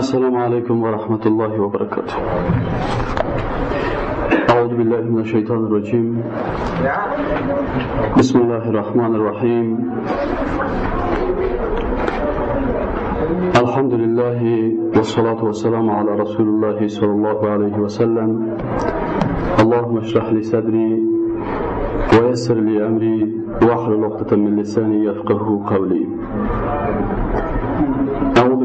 السلام عليكم ورحمة الله وبركاته. أعوذ بالله من الشيطان الرجيم. بسم الله الرحمن الرحيم. الحمد لله والصلاة والسلام على رسول الله صلى الله عليه وسلم. اللهم اشرح لي صدري ويسر لي أمري واحلل عقدة من لساني يفقه قولي.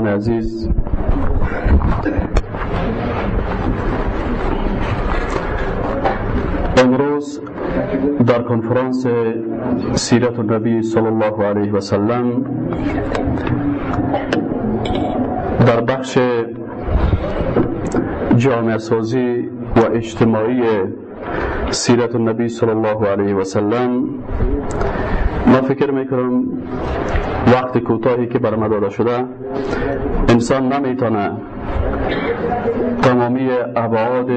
مهمانان عزیز. امروز در کنفرانس سیرت النبی صلی الله علیه و سلم در بخش جامعه سازی و اجتماعی سیرت النبی صلی الله علیه و سلم ما فکر می‌کنم وقت کوتاهی که بر داده شده انسان نمی‌تونه تمامی ابعاد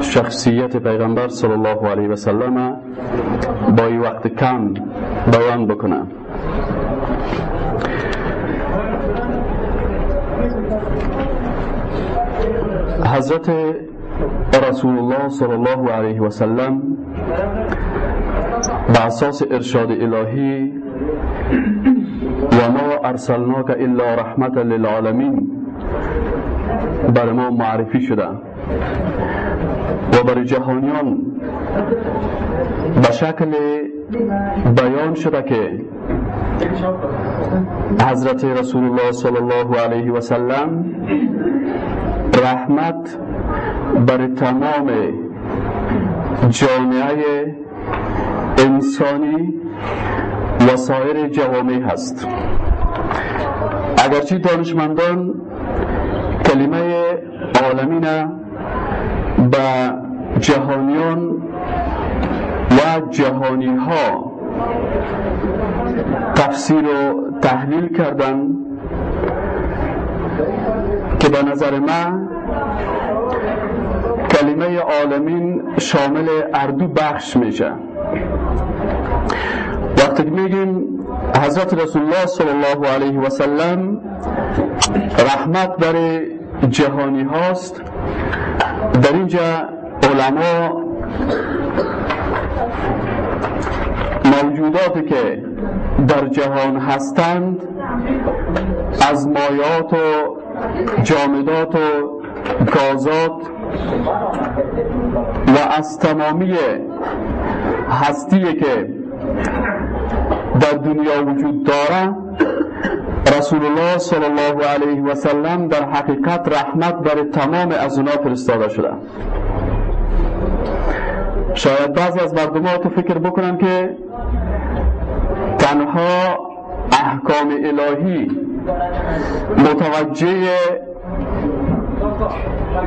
شخصیت پیغمبر صلی الله علیه و سلم با این وقت کم بیان بکنه. حضرت رسول الله صلی الله علیه و سلم به اساس ارشاد الهی و ما ارسلناک الا رحمت للعالمین بر ما معرفی شده و بر جهانیان به شکل بیان شده که حضرت رسول الله صلی الله علیه و سلم رحمت بر تمام جامعه انسانی و سایر جوامع هست. اگرچه دانشمندان کلمه عالمین به جهانیان و جهانی ها تفسیر و تحلیل کردن که به نظر من کلمه عالمین شامل اردو بخش میشه. وقتی میگیم حضرت رسول الله صلی الله علیه و سلم رحمت برای جهانی هاست. در اینجا علما موجوداتی که در جهان هستند از مایات و جامدات و گازات و از تمامی هستی که در دنیا وجود داره رسول الله صلی الله علیه و سلم در حقیقت رحمت برای تمام از اونا فرستاده شده. شاید بعضی از مردم تو فکر بکنن که تنها احکام الهی متوجه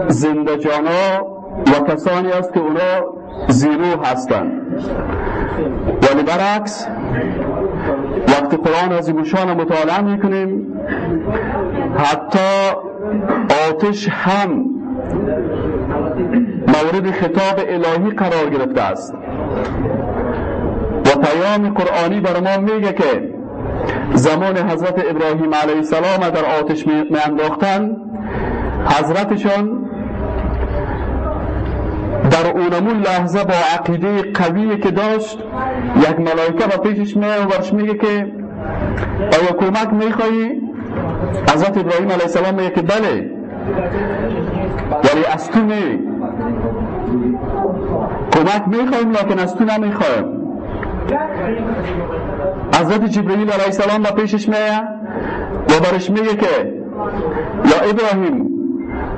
زندجانا و کسانی است که اونا زیرو هستند ولی برعکس وقتی قرآن از شان مطالعه می‌کنیم حتی آتش هم مورد خطاب الهی قرار گرفته است. و پیام قرآنی بر ما میگه که زمان حضرت ابراهیم علیه السلام در آتش می انداختن حضرتشان در اونمون لحظه با عقیده قوی که داشت یک ملائکه با پیشش می و برش میگه که آیا کمک میخوایی حضرت ابراهیم علیه السلام میگه که بله. ولی از تو می کمک می‌خوایم لیکن از تو نمی‌خوایم حضرت جبرئیل علیه السلام با پیشش میه و برش میگه که یا ابراهیم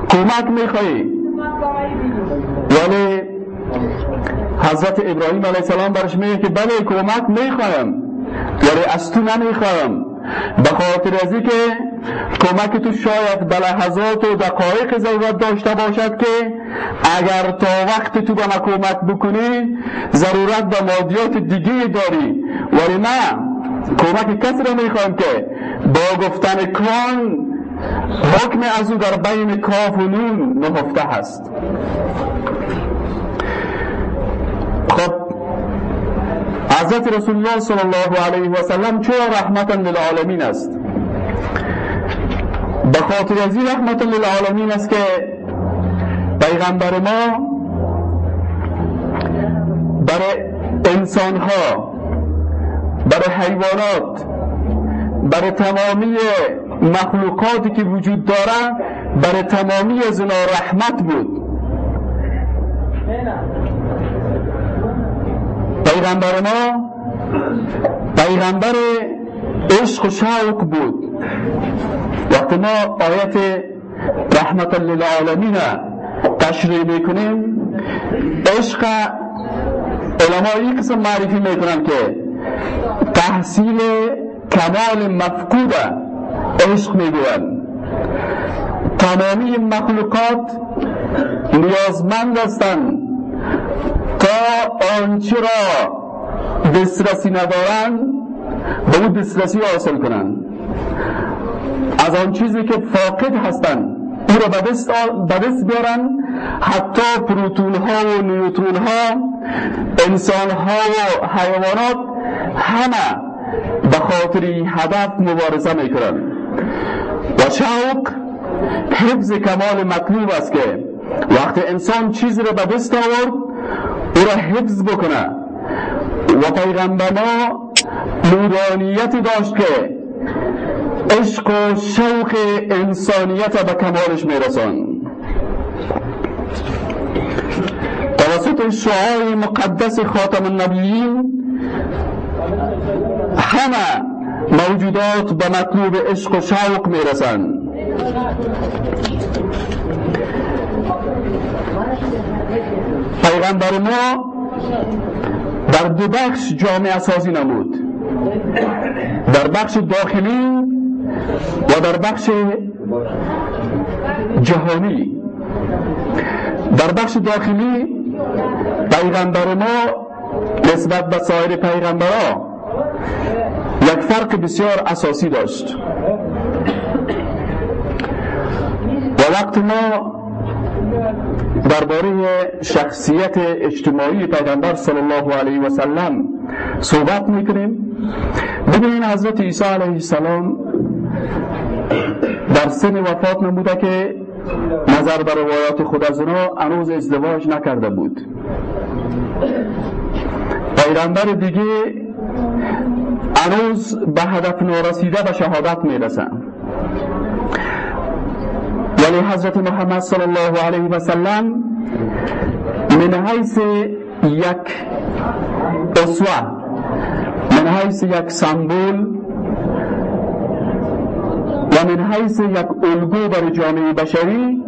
کمک میخوایی ولی حضرت ابراهیم علیه السلام برش میگه که بله کمک می‌خوایم. ولی از تو نمی‌خوایم. به خاطر از که کمک تو شاید به لحظات و دقایق ضرورت داشته باشد که اگر تا وقت تو به کمک بکنی ضرورت به مادیات دیگه داری. ولی نه. کمک کسی رو می‌خوایم که با گفتن کان حکم از او در بین کاف و نون نهفته هست خب حضرت رسول الله صلی الله علیه و سلم چرا رحمتا للعالمین است؟ به خاطر از این رحمت للعالمین است که پیغمبر ما برای انسان ها برای حیوانات برای تمامی مخلوقاتی که وجود داره برای تمامی از رحمت بود. پیغمبر ما پیغمبر عشق و شوق بود. وقتی ما آیت رحمت للعالمین تشریح می‌کنیم عشق علماء قسم معرفی می‌کنن که تحصیل کمال مفقود عشق می‌گویند. تمامی مخلوقات نیازمند هستند تا آنچه را دسترسی ندارند به او دسترسی حاصل کنند. از آن چیزی که فاقد هستند او را به دست بیارن حتی پروتون ها و نیوترون ها انسان ها و حیوانات همه به خاطر هدف مبارزه می‌کنن و شوق حفظ کمال مطلوب است که وقتی انسان چیزی را به دست آورد او را حفظ بکنه. و پیغمبر ما نورانیتی داشت که عشق و شوق انسانیت به کمالش میرسان توسط شعای مقدس خاتم النبیین همه موجودات به مطلوب عشق و شوق می‌رسند. پیغمبر ما در دو بخش جامعه سازی نمود. در بخش داخلی و در بخش جهانی. در بخش داخلی پیغمبر ما نسبت به سایر پیغمبرها یک فرق بسیار اساسی داشت. و وقت ما درباره شخصیت اجتماعی پیغمبر صلی الله علیه و سلم صحبت می‌کنیم. ببینید حضرت عیسی علیه السلام در سن وفات نموده که نظر بر روایات خود از اونا هنوز ازدواج نکرده بود. پیغمبر دیگه هنوز به هدف نرسیده به شهادت می‌رسن ولی حضرت محمد صلی الله علیه و سلم من حیث یک اسوه من حیث یک سمبول و من حیث یک الگو برای جامعه بشری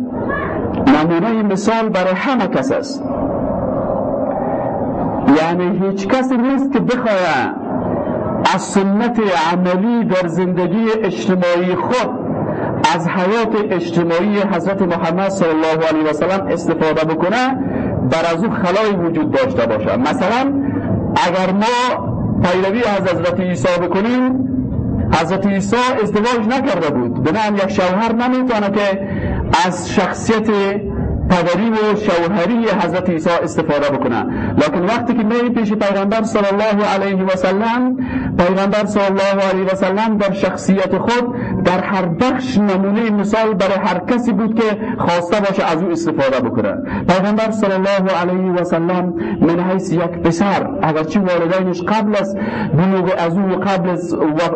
نمونه مثال برای همه کس است. یعنی هیچ کسی نیست که بخواهد از سنت عملی در زندگی اجتماعی خود از حیات اجتماعی حضرت محمد صلی الله علیه و سلم استفاده بکنه بر از او خلای وجود داشته باشه. مثلا اگر ما پیروی از حضرت عیسی بکنیم حضرت عیسی ازدواج نکرده بود. بنابراین یک شوهر نمی‌تونه که از شخصیت پدری و شوهری حضرت عیسی استفاده بکنه. لکن وقتی که می پیش پیغمبر صلی الله علیه و سلم پیغمبر صلی الله علیه و سلم در شخصیت خود در هر بخش نمونه مثال برای هر کسی بود که خواسته باشه از او استفاده بکنه. پیغمبر صلی الله علیه و سلم من حیث یک پسر اگرچه والدینش قبل از بلوغ از او قبل از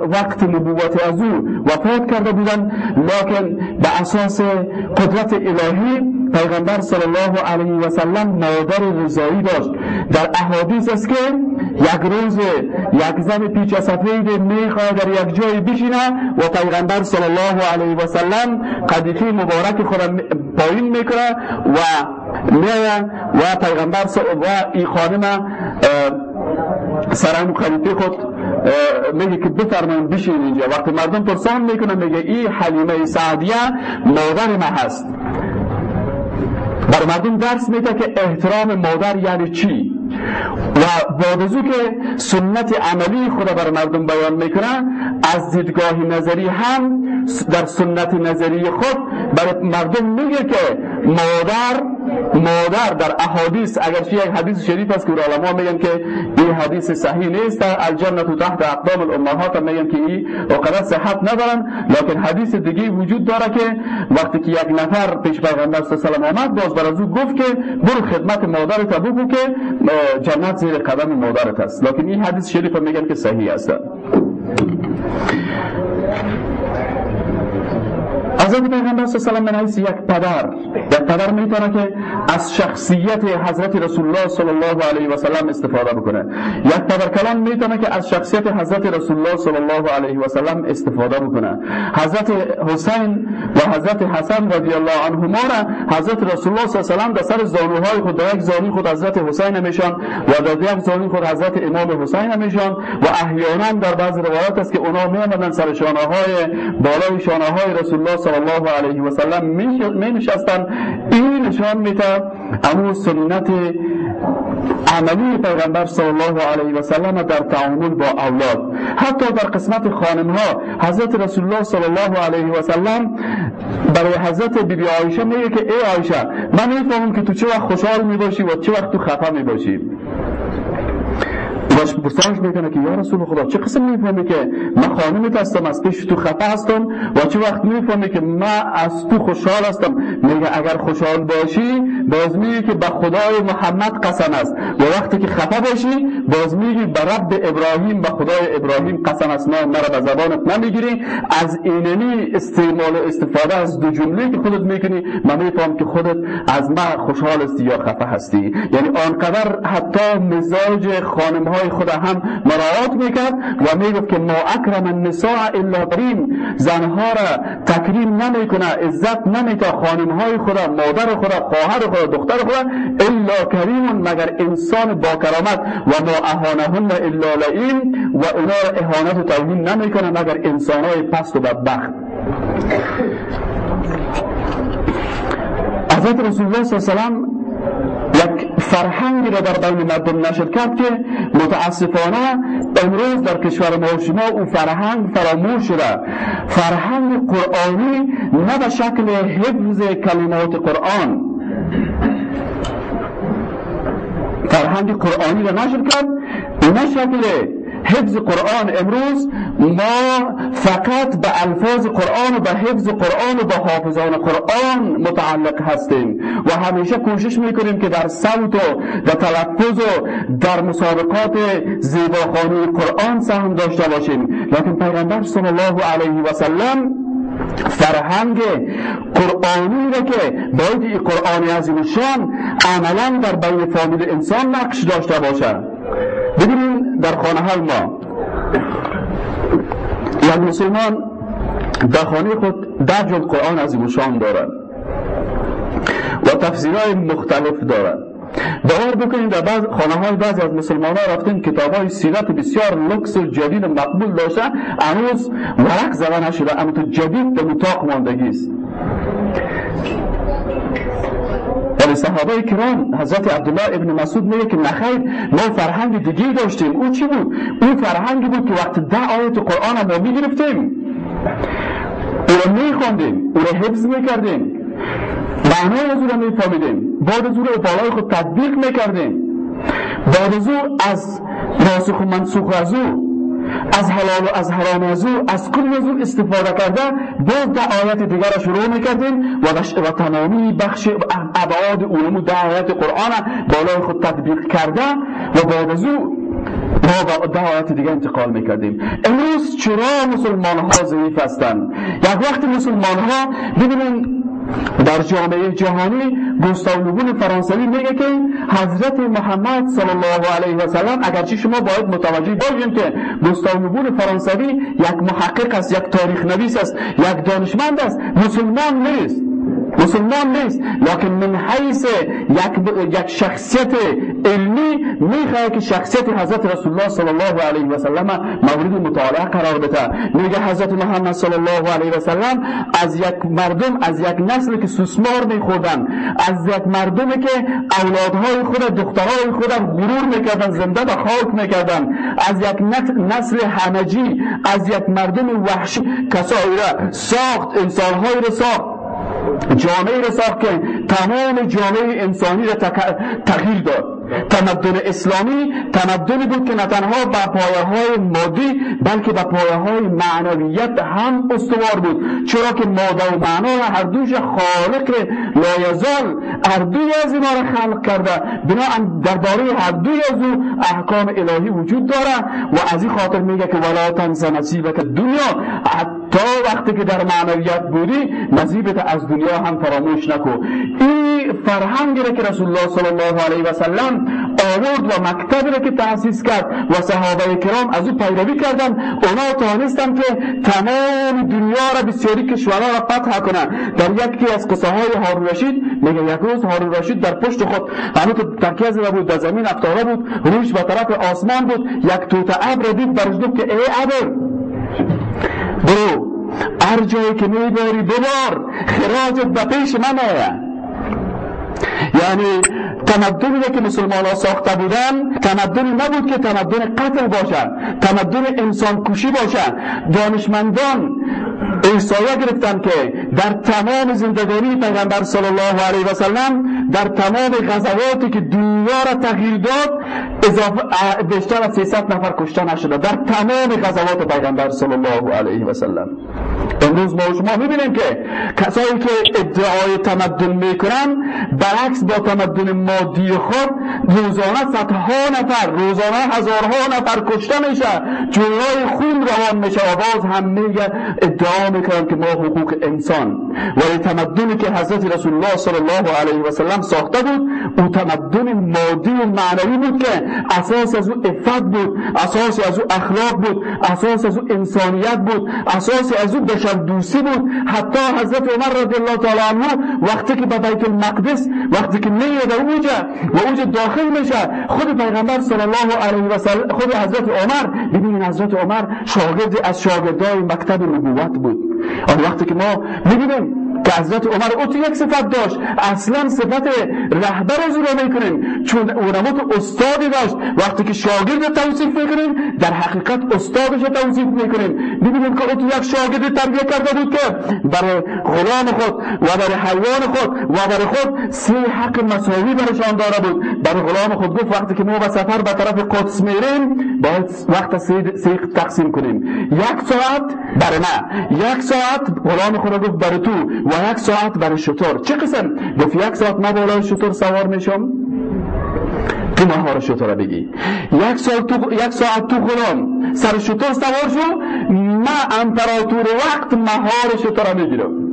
وقت نبوت از او وفات کرده بودن لکن به اساس قدرت الهی پیغمبر صلی الله علیه و سلم مادر رضایی داشت. در احادیث است که یک روز یک زن سفید می‌خواد در یک جای بشینه و پیغمبر صلی الله علیه و سلم قدیفه مبارک خود پایین می‌کنه و میایه و پیغمبر و این خانم سرم خلیفه خود میگه که بفرمایید بشین اینجا. وقتی مردم پرسان می‌کنن میگه این حلیمه سعدیه مادر ما هست. بر مردم درس میده که احترام مادر یعنی چی؟ و از که سنت عملی خدا بر مردم بیان می‌کنه از دیدگاه نظری هم در سنت نظری خود بر مردم میگه که مادر مادر در احادیث اگرچه یک حدیث شریف است که علما میگن که این حدیث صحیح نیست الجنه تحت اقدام الامهات میگن که این وقت صحت ندارن لکن حدیث دیگه وجود داره که وقتی که یک نفر پیش پیغمبر صلی الله علیه و آمد باز بر گفت که برو خدمت مادرت بگو که جنت زیر قدم مادرت است. لکن این حدیث شریف میگن که صحیح است. حضرت پیغمبر صلی الله علیه و یک پدر یک پدر می‌تونه که از شخصیت حضرت رسول الله صلی الله علیه و سلم استفاده بکنه. یک پدر کلان می‌تونه که از شخصیت حضرت رسول الله صلی الله علیه و سلم استفاده بکنه. حضرت حسین و حضرت حسن رضی الله عنهما را حضرت رسول الله صلی الله علیه و سلم در سر زانوهای خود در یک زانوی خود حضرت حسین میشان و در یک زانوی خود حضرت امام حسین میشان و احیانا در بعض روایات است که اونا میامدن سر شانه های بالای شانه های رسول الله صلی الله علیه و سلم می نشستن. این نشان میده امو سنت عملی پیغمبر صلی الله علیه و سلم در تعامل با اولاد. حتی در قسمت خانم ها حضرت رسول الله صلی الله علیه و سلم برای حضرت بیبی بی عایشه میگه که ای عایشه من می‌فهمم که تو چه وقت خوشحال می‌باشی و چه وقت تو خفه می‌باشی. باش پرسانش می‌کنه که یا رسول خدا چه قسم می‌فهمی که من خانمت هستم از پیش تو خفه هستم و چه وقت می‌فهمی که من از تو خوشحال هستم؟ میگه اگر خوشحال باشی باز میگه که به خدای محمد قسم است. و وقتی که خفه باشی باز میگی به رب ابراهیم به خدای ابراهیم قسم است. نه مرا به زبانت نمی‌گیری. از اینمی استعمال و استفاده از دو جمله که خودت می‌کنی من میفهم که خودت از من خوشحال هستی یا خفه هستی. یعنی آنقدر حتی مزاج خانم های خدا هم مراعات می‌کرد و می‌گفت که ما اکرم النساء الا کریم زنها را تکریم نمی‌کنه عزت نمیده خانم های خدا مادر خدا خواهر خدا دختر خدا الا کریم مگر انسان با کرامت. و ما اهانهن الا لئیم و اونا را اهانت و توهین نمی‌کنه مگر انسان های پست و بدبخت. حضرت رسول الله صلی الله علیه و فرهنگی را در بین مردم نشر کرد که متاسفانه امروز در کشور ما شما او فرهنگ فراموش شده. فرهنگ قرآنی نه به شکل حفظ کلمات قرآن. فرهنگ قرآنی را نشر کرد نه شکل حفظ قرآن امروز ما فقط به الفاظ قرآن و به حفظ قرآن و به حافظان قرآن متعلق هستیم و همیشه کوشش می‌کنیم که در صوت و در تلفظ و در مسابقات زیباخانی قرآن سهم داشته باشیم. لکن پیغمبر صلی الله علیه و سلم فرهنگ قرآنی را که باید این قرآن عظیم شان عملا در بین فامیل انسان نقش داشته باشد. ببینیم در خانه های ما. یک مسلمان در خانه خود در جلد قرآن از شان دارد و تفسیرهای مختلف دارد. باور بکنید در بعض خانه های بعضی از مسلمان ها رفتیم کتاب های سیرت بسیار لکس و جدید و مقبول داشته هنوز ورق زده نشده اما جدید به متاق ماندگی است. ولی صحابه کرام حضرت عبدالله ابن مسعود میگه که نخیر ما فرهنگ دیگه داشتیم. او چی بود؟ اون فرهنگی بود که وقت ده آیت قرآن ما می‌گرفتیم. او را میخواندیم او را حفظ می‌کردیم. معنای از او را میفهمیدیم. بعد از او را بالای خود تطبیق می‌کردیم. بعد از او از ناسخ و منسوخ از او از حلال و از حرام از او از کل از استفاده کرده. باز ده آیت دیگر را شروع می‌کردیم. و, و تمامی بخش ابعاد علوم ده آیت قرآن بالای خود تطبیق کرده و بعد از او ما به آیت دیگه انتقال می‌کردیم. امروز چرا مسلمان ها ضعیف هستند؟ یک وقت مسلمان ها ببینید در جامعه جهانی گستاو فرانسوی میگه که حضرت محمد صلی الله علیه و سلم اگرچه شما باید متوجه باشید که گستاو فرانسوی یک محقق است یک تاریخ نویس است یک دانشمند است مسلمان نیست. مسلمان نیست. لکن من حیث یک, یک شخصیت علمی می‌خواه که شخصیت حضرت رسول الله صلی الله علیه و سلم مورد مطالعه قرار بده میگه حضرت محمد صلی الله علیه و سلم از یک مردم از یک نسل که سوسمار میخوردن از یک مردمی که اولادهای خود دخترهای خود غرور می‌کردن زنده به خاک می‌کردن. از یک نسل همجی از یک مردم وحشی کسایی را ساخت انسانهایی را ساخت. جامعه را ساخت که تمام جامعه انسانی را تغییر داد. تمدن اسلامی تمدنی بود که نه تنها به پایه های مادی بلکه به پایه های معنویت هم استوار بود. چرا که ماده و معنا هر دوش خالق لایزال هر دوی از اینا را خلق کرده. بنابراین درباره هر دوی از او احکام الهی وجود داره و از این خاطر میگه که ولا تنس نصیبک دنیا حتی وقتی که در معنویت بودی نصیبت از دنیا هم فراموش نکو این فرهنگی که رسول الله صلی الله علیه و سلم آورد و مکتبی را که تأسیس کرد و صحابه کرام از او پیروی کردن اونا توانستن که تمام دنیا را بسیاری کشورها را فتح کنن در یکی از قصه های هارون رشید میگه یک روز هارون رشید در پشت خود همه تو تکیه زده بود در زمین افتاده بود روش به طرف آسمان بود یک توت ابر دید برش که ای ابر برو هر جایی که میباری ببار خراجت به پیش من آید. یعنی تمدنی که مسلمان ها ساخته بودن تمدنی نبود که تمدن قتل باشد تمدن انسان کشی باشد دانشمندان احسایه گرفتن که در تمام زندگانی پیغمبر صلی الله علیه و سلم در تمام غزواتی که دنیا را تغییر داد اضافه بیشتر از 300 نفر کشته نشده. در تمام غزوات پیغمبر صلی الله علیه و سلم. امروز ما شما می‌بینیم که کسایی که ادعای تمدن می‌کنن برعکس با تمدن مادی خود روزانه صدها نفر روزانه هزارها نفر کشته میشه. جوهای خون روان میشه. و باز هم میگه ادعا می‌کنن که ما حقوق انسان. ولی تمدنی که حضرت رسول الله صلی الله علیه و سلم ساخته بود او تمدن مادی و معنوی بود که اساس از او افت بود اساس از او اخلاق بود اساس از او انسانیت بود اساس از او بشر بود. حتی حضرت عمر رضی الله تعالی عنه وقتی که به بیت المقدس وقتی که میره اوجه و اوج داخل میشه خود پیغمبر صلی الله علیه و سلم خود حضرت عمر ببینید حضرت عمر شاگرد از شاگردای مکتب نبوت بود. آن وقتی که ما می‌بینیم که حضرت عمر او تو یک صفت داشت. اصلا صفت رهبر از را می‌کنیم. چون علما تو استادی داشت. وقتی که شاگرد توصیف می‌کنیم در حقیقت استادش رو توصیف می‌کنیم. ببینیم که او تو یک شاگرد تربیه کرده بود که برای غلام خود و برای حیوان خود و برای خود سه حق مساوی برشان داره بود. برای غلام خود گفت وقتی که ما به سفر به طرف قدس میریم باید وقت سه تقسیم کنیم. یک ساعت برای من. یک ساعت غلام خود گفت برای تو. و یک ساعت برای شطور. چه قسم؟ گفت یک ساعت من بالای شطور سوار میشم. تو مهار شطور بگی. یک ساعت تو یک ساعت تو غلام سر شطور سوار شو ما امپراتور وقت مهار شطور می‌گیرم.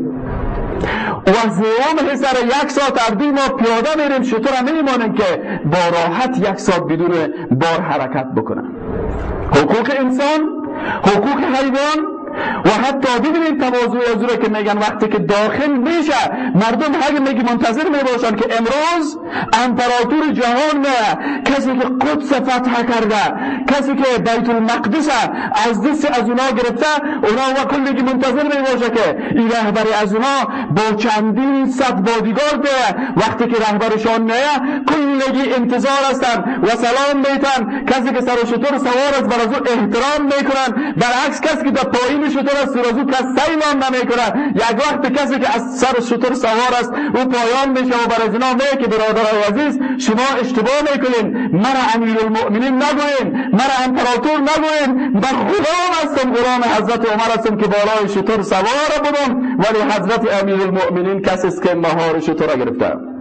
و زیام سر یک ساعت اردوی ما پیاده میریم شطور نمیمانیم که با راحت یک ساعت بدون بار حرکت بکنن حقوق انسان حقوق حیوان و حتی ببینید تواضع از که میگن وقتی که داخل میشه مردم هر میگی منتظر می‌باشن که امروز امپراتور جهان کسی که قدس فتح کرده کسی که بیت المقدس از دست از اونا گرفته اونا و کل منتظر می‌باشه که این رهبری از اونا با چندین صد بادیگار ده. وقتی که رهبرشان نه کلگی انتظار هستن و سلام میتن. کسی که سر شطور سوار است بر احترام می‌کنن. برعکس کسی که در پایین شطور از سر از او کس سیلان نمی‌کنه یک وقت کسی که از سر شطور سوار است او پایان میشه و برای اینا میگه که برادر عزیز شما اشتباه می‌کنین. مرا امیر المؤمنین نگوین مرا امپراتور نگوین من غلام هستم. غلام حضرت عمر هستم که بالای شطور سوار بودم. ولی حضرت امیر المؤمنین کسی است که مهار شطور گرفته.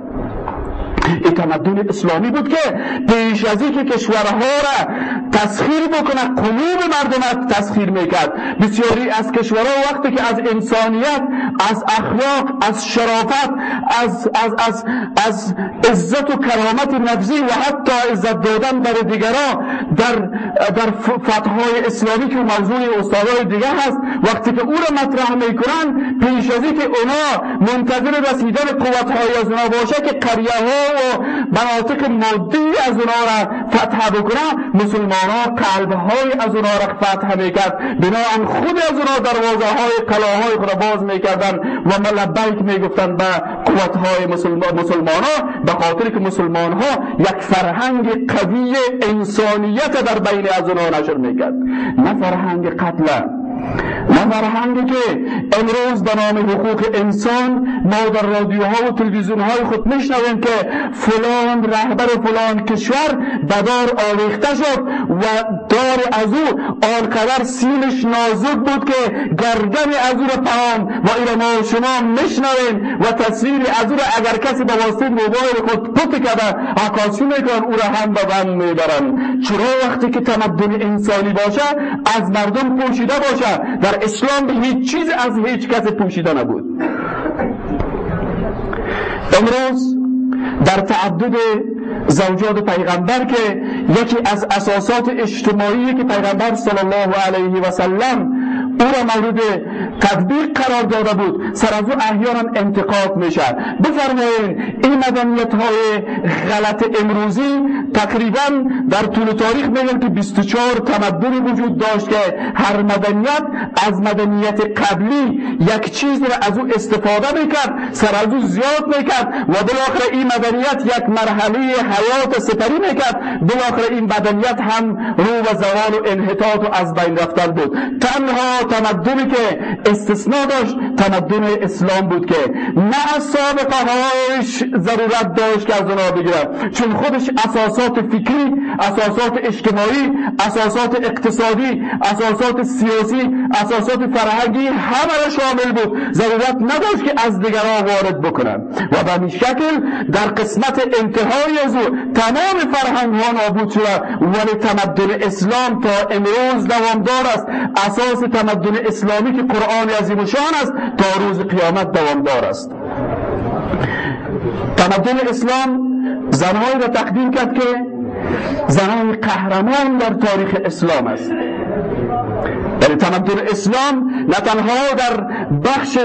این تمدن اسلامی بود که پیش از که کشورها را تسخیر بکنه قلوب مردم تسخیر می‌کرد. بسیاری از کشورها وقتی که از انسانیت از اخلاق از شرافت از, از, از, از عزت و کرامت نفسی و حتی عزت دادن در دیگران در, در فتحهای اسلامی که موضوع استادای دیگر هست وقتی که او را مطرح می‌کنن پیش از که اونا منتظر رسیدن قوتهای از اونا باشه که قریه ها و مناطق مادی از اونا را فتح بکنن مسلمان ها قلب های از اونا را فتح می‌کرد. بناهن خود از اونا دروازه های قلاهای خود باز می‌کردن و لبیک می‌گفتن به قوت های مسلمان ها به خاطر که مسلمان ها یک فرهنگ قوی انسانیت در بین از اونا نشر می‌کرد. نه فرهنگ قتل نه فرهنگی که امروز به نام حقوق انسان ما در رادیوها و تلویزیون های خود میشنویم که فلان رهبر فلان کشور بدار آویخته شد و دار از او آنقدر سیمش نازک بود که گردن از او را و این ما شما میشنویم و تصویر از او را اگر کسی به واسطه موبایل خود پت کرده عکاسی می‌کنن او را هم به بند می‌برن چرا وقتی که تمدن انسانی باشه از مردم پوشیده باشه؟ در اسلام هیچ چیز از هیچ کس پوشیده نبود. امروز در تعدد زوجات پیغمبر که یکی از اساسات اجتماعی که پیغمبر صلی الله علیه و سلم او را مورد تطبیق قرار داده بود. سر از او احیانا انتقاد میشه بفرمایید این مدنیت های غلط امروزی تقریبا در طول تاریخ میگن که 24 تمدنی وجود داشت که هر مدنیت از مدنیت قبلی یک چیز را از او استفاده می‌کرد سر از او زیاد می‌کرد و بالاخره این مدنیت یک مرحله حیات سپری می‌کرد. بالاخره این مدنیت هم رو و زوال و انحطاط و از بین رفتن بود. تنها تمدنی که استثناء داشت تمدن اسلام بود که نه از سابقه هایش ضرورت داشت که از اونا بگیرد. چون خودش اساسات فکری اساسات اجتماعی اساسات اقتصادی اساسات سیاسی اساسات فرهنگی همه را شامل بود. ضرورت نداشت که از دیگران وارد بکنن و به این شکل در قسمت انتهای از او تمام فرهنگ ها نابود شده. ولی تمدن اسلام تا امروز دوامدار است. اساس تمدن اسلامی که قرآن عظیم شان است تا روز قیامت دوامدار است. تمدن اسلام زنهایی را تقدیم کرد که زنهای قهرمان در تاریخ اسلام است. یعنی تمدن اسلام نه تنها در بخش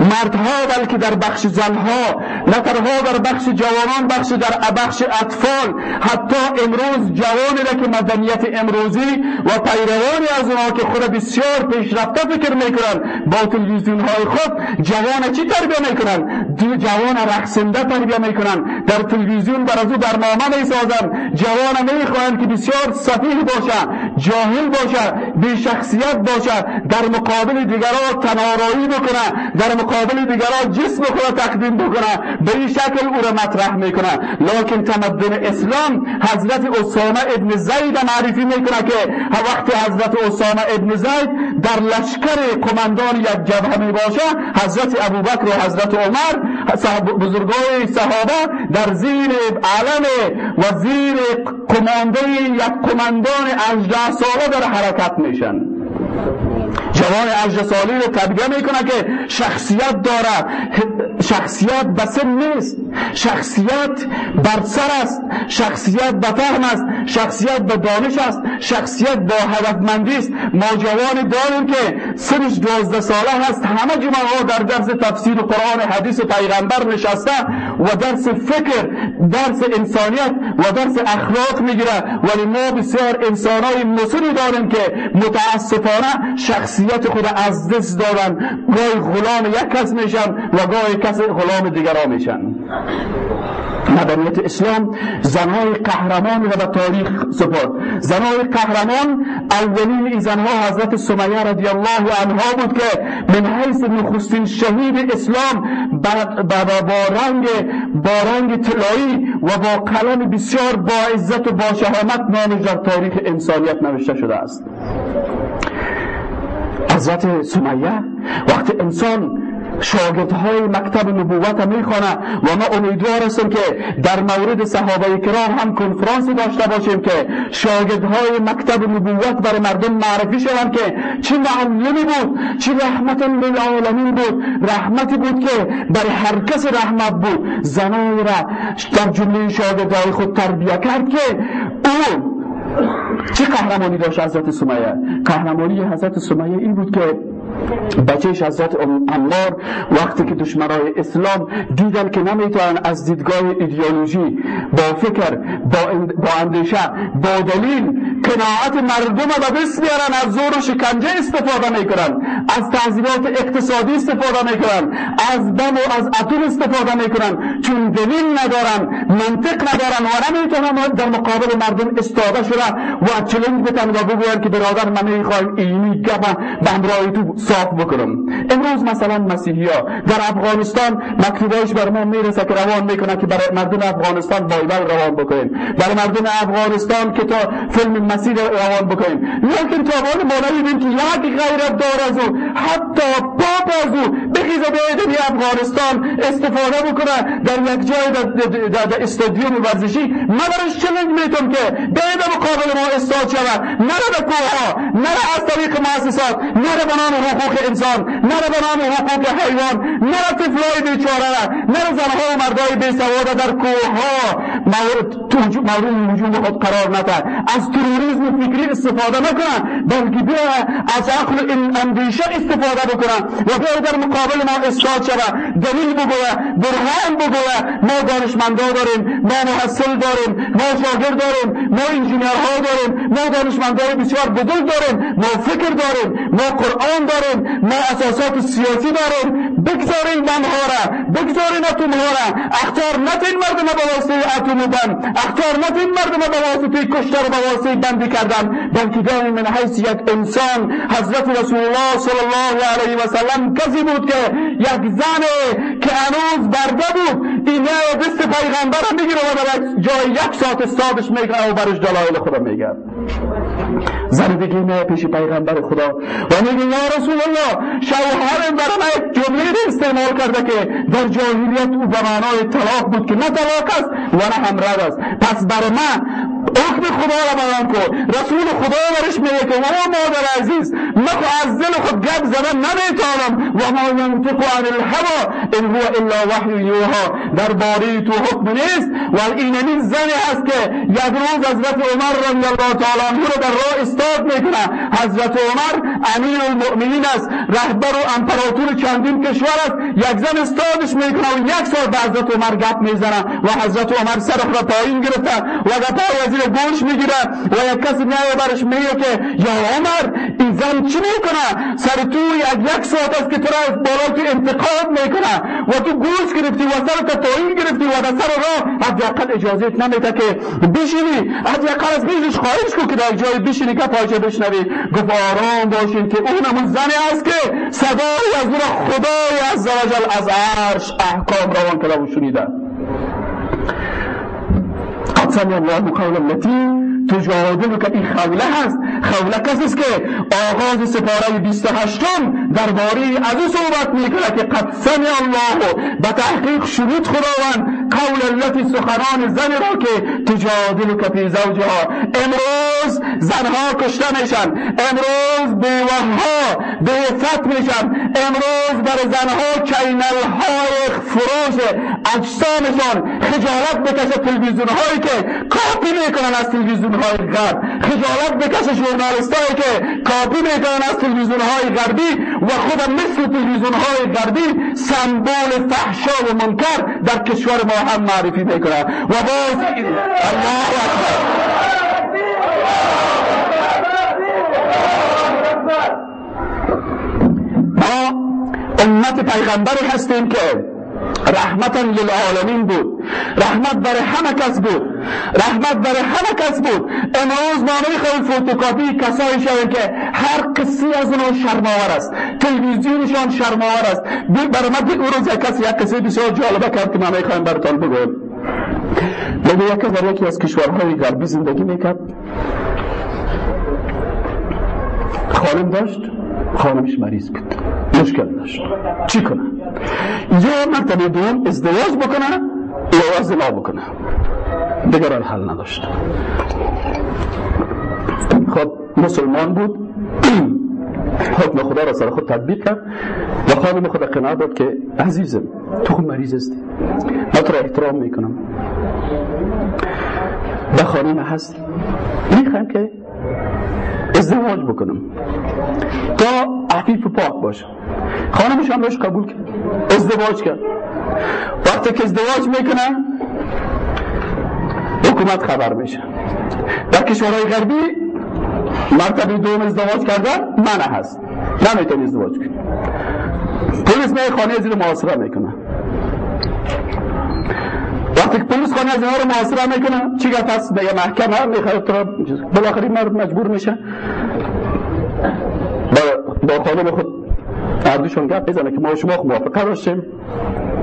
مردها بلکه در بخش زنها نه تنها در بخش جوانان بخش در بخش اطفال حتی امروز جوانی را که مدنیت امروزی و پیروانی از اونها که خود بسیار پیشرفته فکر می‌کنن با تلویزیون های خود جوان چی تربیه می‌کنن؟ دو جوان رقصنده تربیه می‌کنن. در تلویزیون بر از او برنامه می‌سازن. جوان می‌خواهند که بسیار سفیه باشه. جاهل باشه بی شخصیت باشه در مقابل دیگران تنارایی بکنه در مقابل دیگران جسم خود تقدیم بکنه به این شکل او را مطرح می‌کنه. لکن تمدن اسلام حضرت اسامه ابن زید معرفی می‌کنه که وقتی حضرت اسامه ابن زید در لشکر قماندان یک جبهه می باشه حضرت ابوبکر و حضرت عمر بزرگای صحابه در زیر علم و زیر قمانده یک قماندان 18 ساله در حرکت میشن. جوان اجر سالی رو تبیه می‌کنه که شخصیت داره. شخصیت بسر نیست. شخصیت بر سر است. شخصیت به فهم است. شخصیت به دانش است. شخصیت با هدفمندی است. ما جوان داریم که سنش دوازده ساله هست. همه جمعه ها در درس تفسیر قرآن حدیث پیغمبر نشسته و درس فکر درس انسانیت و درس اخلاق می‌گیره. ولی ما بسیار انسانای مسنی داریم که متاسفانه شخصیت خود از دست دارن. گاهی غلام یک کس میشن و گاهی کس غلام دیگران میشن. مدنیت اسلام زنهای قهرمان را به تاریخ سپرد. زنهای قهرمان اولین این زنها حضرت سمیه رضی الله عنها بود که من حیث نخستین شهید اسلام با رنگ با رنگ طلایی و با قلم بسیار با عزت و با شهامت نامش در تاریخ انسانیت نوشته شده است. حضرت سمیه وقتی انسان شاگردهای مکتب نبوت می‌خوانه و ما امیدوار هستم که در مورد صحابه کرام هم کنفرانسی داشته باشیم که شاگردهای مکتب نبوت برای مردم معرفی شوند که چه معلمی بود چه رحمت للعالمین بود. رحمتی بود که برای هر کس رحمت بود. زنای را در جمله شاگردهای خود تربیه کرد که او چه قهرمانی داشت حضرت سمیه؟ قهرمانی حضرت سمیه این بود که بچهش حضرت امار وقتی که دشمنای اسلام دیدن که نمی‌تونن از دیدگاه ایدئولوژی با فکر با, اندیشه با دلیل قناعت مردم را دست بیارن از زور و شکنجه استفاده می‌کنن از تعذیبات اقتصادی استفاده می‌کنن از بم و از اتون استفاده می‌کنن چون دلیل ندارن منطق ندارن و نمی‌تونن در مقابل مردم استاده شده و چلنج بتن و بگوین که برادر من می‌خوایم اینی گپ به همراه تو صاف بکنم. امروز مثلا مسیحی ها در افغانستان مکتوبایش بر ما می‌رسه که روان می‌کنه که برای مردم افغانستان بایبل روان بکنیم. برای مردم افغانستان که تا فیلم مسیح روان بکنیم. لیکن حال ما نمیدیم که یک غیرت دار از او حتی پاپ از او. بخیزه به افغانستان استفاده بکنه در یک جای در, در, استادیوم ورزشی. من برش چلنج می‌تونم که بید مقابل ما استاد شود؟ نره به کوه ها نره از طریق مؤسسات نره به نام حقوق انسان نره به نام حقوق حیوان نره طفلای بیچاره نره زنها و مردای بی سواده در کوه ها مورد هجوم خود قرار نده. از تروریسم فکری استفاده نکنن بلکه بیا از عقل اندیشه استفاده بکنن و بیا در مقابل ما استاد شود دلیل بگوه برهان بگوه ما دانشمندا داریم ما محصل داریم ما شاگرد داریم ما انجینرها داریم ما دانشمندای بسیار بزرگ داریم ما فکر داریم ما قرآن داریم ما اساسات سیاسی داریم. بگذارین بمها را. بگذارین اتم ها را. اختار نتین مردم به واسطه اتم بم اختار نتین مردم به واسطه کشتار به واسطه بندی کردن. بلکه دائم من حیث یک انسان حضرت رسول الله صلی الله علیه و سلم کسی بود که یک زن که هنوز برده بود این دست پیغمبر می‌گیره و در جای یک ساعت استادش میگه و برش دلایل خدا میگه زن دیگه نه پیش پیغمبر خدا. و میگه یا رسول الله شوهرم برای من جمله استعمال کرده که در جاهلیت او به معنای طلاق بود که نه طلاق است و نه هم رد است. پس برای من حکم خدا را بیان کن. رسول خدا برش میگه که او مادر عزیز من از دل خود گپ زدن نمیتانم و ما ینطق عن الهوا ان هو الا وحی یوها در باری تو حکم نیست. و این زنی هست که یک روز حضرت عمر رضی الله تعالی عنه رو در راه استاد می‌کنه. حضرت عمر امیر المؤمنین است رهبر و امپراتور چندین کشور است. یک زن استادش می‌کنه و یک سال به حضرت عمر گپ می‌زنه و حضرت عمر سر را پایین گرفته و گپای از زیر گوش می‌گیره و یک کسی میایه برش میگه که یا عمر این زن چی می‌کنه؟ سر تو یک یک ساعت است که تو را بالا تو انتقاد می‌کنه و تو گوش گرفتی و سر پایین گرفتی و در سر راه حداقل اجازه نمیده که بشینی. حداقل از بیزش خواهش کن که در جای بشینی که پایچه بشنوی. گفت آرام باشین که اون همون زنی است که صدای از نور خدای از از عرش احکام روان کرده و شنیده. قد سمع الله قول التي تجادل که این خوله هست. خوله کسی است که آغاز سپاره 28 درباره از او صحبت می‌کنه که قد سمع الله به تحقیق شروط خداوند قول التي سخنان زن را که تجادل که فی زوجها. امروز زنها کشته میشن. امروز بیوهها بیفت میشن. امروز بر زنها کینل های فروش اجسامشان خجالت بکشه تلویزیون هایی که کاپی می‌کنن از تلویزیون های غرب. خجالت بکشه ژورنالیست هایی که کاپی می‌کنن از تلویزیون های غربی و خود مثل تلویزیون های غربی سمبول فحشا و منکر در کشور ما هم معرفی می‌کنن. و باز الله ما امت پیغمبری هستیم که رحمتا للعالمین بود. رحمت برای همه کس بود. رحمت برای همه کس بود. امروز ما نمی‌خواهیم فوتوکاپی کسایی شویم که هر قصی از اونها شرماور است. تلویزیونشان شرماور است. برای من اون روز کسی یک قصه بسیار جالبه کرد که ما می‌خوایم براتان بگویم. میگه یک در یکی از کشورهای غربی زندگی می‌کرد. خانم داشت خانمش مریض بود. مشکل داشت. چی کنه؟ یا مرتبه دوم ازدواج بکنه یا زنا بکنه. دیگر حل نداشت. خب مسلمان بود. حکم خدا را سر خود تطبیق کرد و خانم خود قناعت داد که عزیزم تو مریض هستی. من تو را احترام می‌کنم. و خانم هست. می‌خوایم که ازدواج بکنم. تا عفیف و پاک باشه. خانمش هم روش قبول کرد. ازدواج کرد. وقتی که ازدواج می‌کنن حکومت خبر میشه. در کشورهای غربی مرتبه دوم ازدواج کردن منع هست. نمی‌تونی ازدواج کنی. پلیس می خانه زیر محاصره می‌کنه. وقتی پلیس خانه از اینها رو محاصره می‌کنه چی گفت؟ هست به یه محکمه می‌خواد بالاخره مرد مجبور میشه. با, خانم خود هردوشون گپ بزنه که ما شما موافقه داشتیم.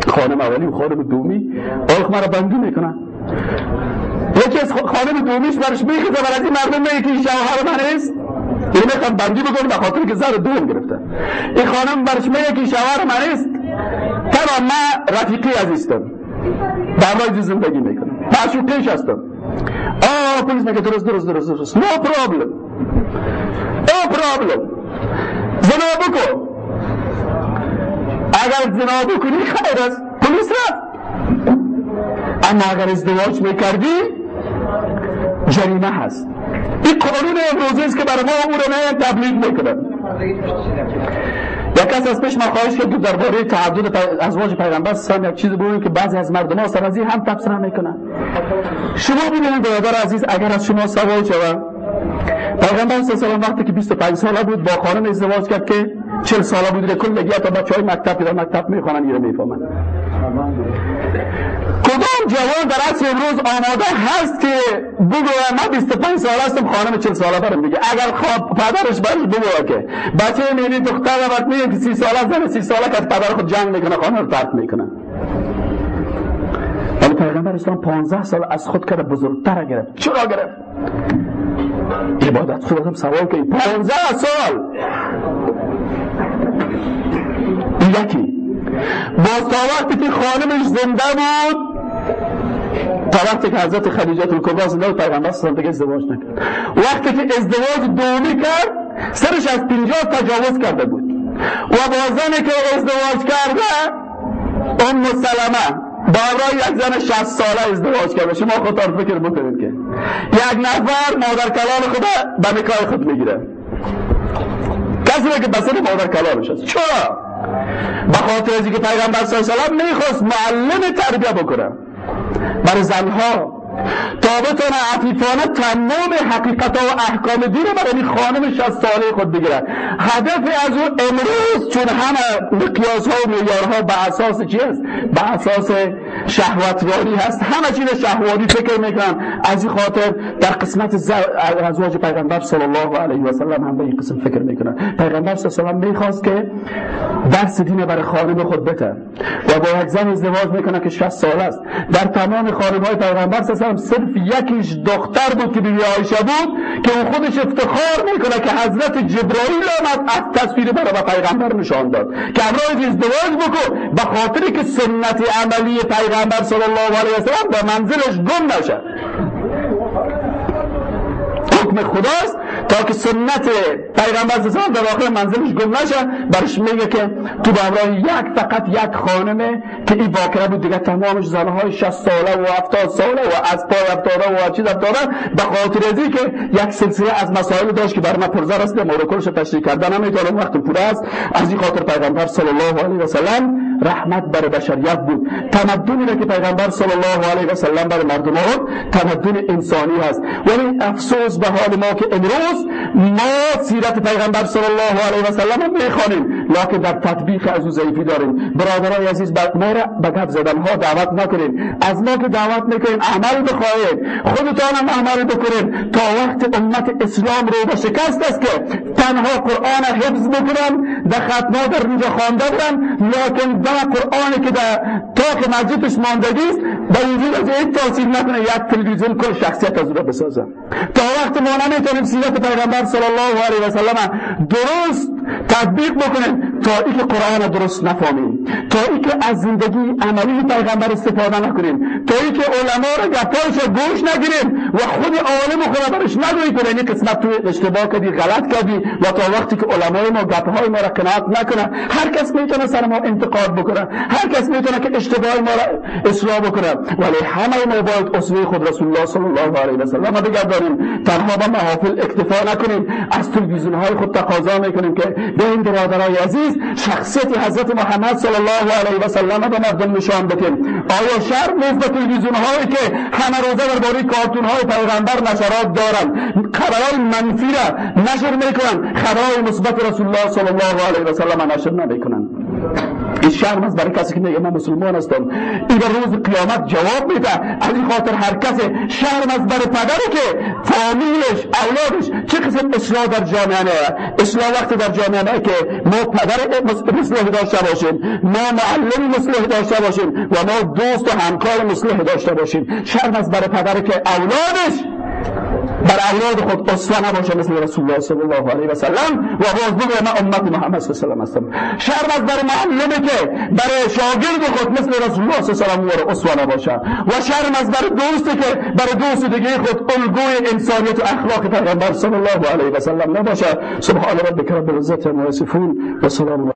خانم اولی و خانم دومی. آخ مرا بندی می‌کنن. یکی از خانم دومیش برش میخیزه بر از این مردم میگه که این شوهر من است این می‌خوام بندی بکنه به خاطر که زر دوم گرفته. این خانم برش میگه که شوهر من است تمام من رفیقی عزیزتم در زندگی می‌کنم. معشوقیش هستم. آه پلیس میگه درست درست درست درست. نو پرابلم نو پرابلم زنا بکن. اگر زنا بکنی خیر است. پلیس رفت. اما اگر ازدواج می‌کردی جریمه هست. این قانون امروزی است که برای ما امور تبلیغ می‌کنن یک کس از پیش من خواهش کرد درباره تعدد ازواج پیغمبر سلام یک چیزی بگویم که بعضی از مردم ها سر از هم تفسیر می‌کنن. شما ببینید برادر عزیز اگر از شما سوال شود پیغمبر صلی الله وقتی که 25 ساله بود با خانم ازدواج کرد که 40 ساله بود کل میگه تا بچهای مکتب در مکتب می‌خوانن یه می‌فهمن. کدام جوان در عصر امروز آماده هست که بگوه من 25 سال هستم خانم 40 ساله برم میگه. اگر خواب پدرش برش بگوه که بچه می‌بینی دختر وقت میگه که 30 ساله زن 30 ساله که از پدر خود جنگ می‌کنه خانم رو ترک می‌کنه. ولی پیغمبر اسلام 15 سال از خود کرده بزرگتر گرفت. چرا گرفت؟ عبادت خودم سوال کنید 15 سال. یکی باز تا وقتی که خانمش زنده بود تا وقتی که حضرت خدیجه الکبرا زنده بود پیغمبر صلی دیگه ازدواج نکرد. وقتی که ازدواج دومی کرد سرش از پنجاه تجاوز کرده بود. و با زنی که ازدواج کرده ام سلمه با یک زن 60 ساله ازدواج کرده. شما خودتان فکر بکنید که یک نفر مادر کلام خود به نکاح خود می‌گیره. کسی که بسر مادر کلامش هست چرا؟ به خاطر از اینکه پیغمبر صلی الله علیه و می‌خواست معلم تربیه بکنه. برای زنها تا بتونه عفیفانه تمام حقیقت و احکام دین برای خانم 60 ساله خود بگیره. هدف از اون امروز چون همه مقیاس ها و معیارها به اساس چی است؟ به اساس شهوتواری هست. همه چیز شهوانی فکر می‌کنن. از این خاطر در قسمت ازواج پیغمبر صلی الله علیه و سلم هم به این قسم فکر می‌کنن. پیغمبر صلی الله علیه و سلم می‌خواست که درس دین برای خانم خود بته و با یک زن ازدواج می‌کنه که 60 سال است. در تمام خانم های پیغمبر صلی الله علیه و صرف یکیش دختر بود که بیبی عایشه بود که اون خودش افتخار می‌کنه که حضرت جبرائیل آمد از تصویر برای پیغمبر نشان داد. که امروز ازدواج بکن به خاطری که سنت عملی پیغمبر صلی الله علیه وسلم به منزلش گم نشه حکم خداست تا که سنت پیغمبر صلی در آخر منزلش گم نشه برش میگه که تو همراه یک فقط یک خانمه که این باکره بود دیگه تمامش زنهای 60 ساله و 70 ساله و از پای افتاده و چیز افتاده به خاطر ازی که یک سلسله از مسائل داشت که بر من پرزر است مورد کلش تشریح کردن نمی‌تونم وقت پوره است. از این خاطر پیغمبر صلی الله علیه و سلم رحمت بر بشریت بود. تمدنی که پیغمبر صلی الله علیه و سلم بر مردم آورد تمدن انسانی هست. ولی افسوس به حال ما که امروز ما سیرت پیغمبر صلی الله علیه و سلم رو می‌خوانیم. لکن در تطبیق از او ضعیفی داریم. برادرای عزیز ما را به گپ زدن ها دعوت نکنیم. از ما که دعوت می‌کنیم عمل بخواهید. خودتان هم عمل بکنید. تا وقت امت اسلام رو به شکست است که تنها قرآن حفظ بکنن در ختمه در اینجا خوانده لکن در قرآنی که در تاق مسجدش ماندگی است به وجود از این تاثیر نکنه یک تلویزیون کل شخصیت از را بسازن تا وقت ما نمی‌تونیم سیرت پیغمبر صلی الله علیه و سلم درست تطبیق بکنیم تا ای که قرآن درست نفهمیم. تا ای که از زندگی عملی پیغمبر استفاده نکنیم. تا ای که علما را گپایش گوش نگیریم و خود عالم خدا برش ندوی کنه این قسمت تو اشتباه کردی غلط کردی و تا وقتی که علمای ما گپهای ما را قناعت نکنه هر کس می‌تونه سر ما انتقاد بکنه. هر کس می‌تونه که اشتباه ما را اصلاح بکنه. ولی همه ما باید اسوه خود رسول الله صلی الله علیه و سلم بگردانیم. تنها با محافل اکتفا نکنیم. از تلویزیون های خود تقاضا می‌کنیم که به این برادرای عزیز شخصیت حضرت محمد صلی الله علیه و سلم به مردم نشان بدیم آیا شر نیست به تلویزیون هایی که همه روزه درباره کارتون های پیغمبر نشرات دارن خبرهای منفی را نشر می‌کنن خبرهای مثبت رسول الله صلی الله علیه و سلم نشر نمی‌کنن این شرم است برای کسی که من مسلمان هستم. این به روز قیامت جواب میده. از این خاطر هر کسی شرم است برای پدری که فامیلش اولادش چه قسم اصلاح در جامعه؟ نه اصلاح وقتی در جامعه نه که ما پدر مصلح داشته باشیم ما معلم مصلح داشته باشیم و ما دوست و همکار مصلح داشته باشیم. شرم است برای پدری که اولادش بر اولاد خود اسوه نباشه مثل رسول الله صلی الله علیه و سلم و باز بگوه من امت محمد صلی الله علیه و سلم شرم از برای معلمی که برای شاگرد خود مثل رسول الله صلی الله علیه و سلم اسوه نباشه. و شرم از برای دوستی که برای دوست دیگه خود الگوی انسانیت و اخلاق پیغمبر صلی الله علیه و سلم نباشه. سبحان ربک رب العزت عما یصفون و سلام